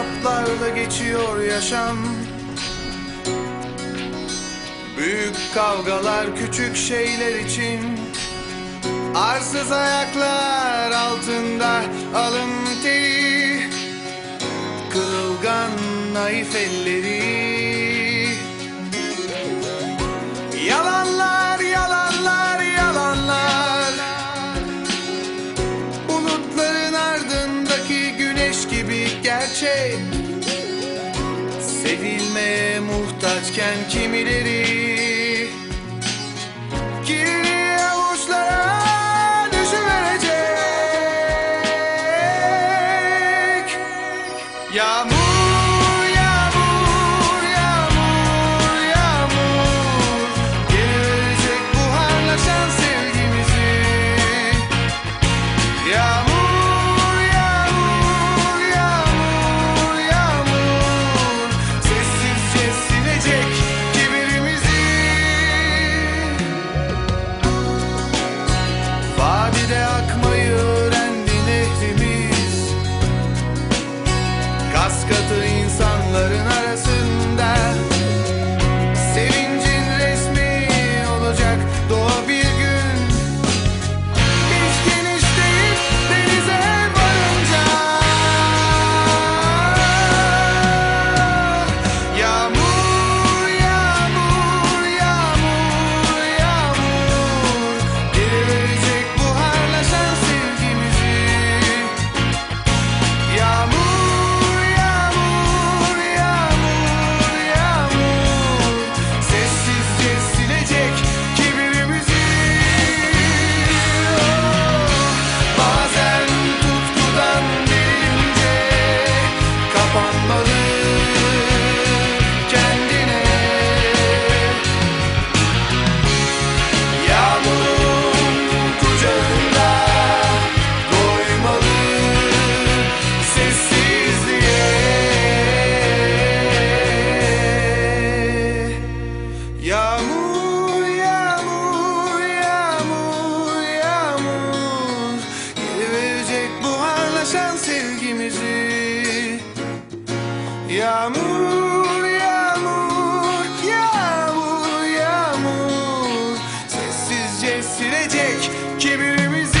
Azaplarla geçiyor yaşam. Büyük kavgalar küçük şeyler için Arsız ayaklar altında alın teri Kırılgan naif elleri. gerçek Sevilmeye muhtaçken kimileri Yağmur, yağmur, yağmur, yağmur. Sessizce silecek kibirimizi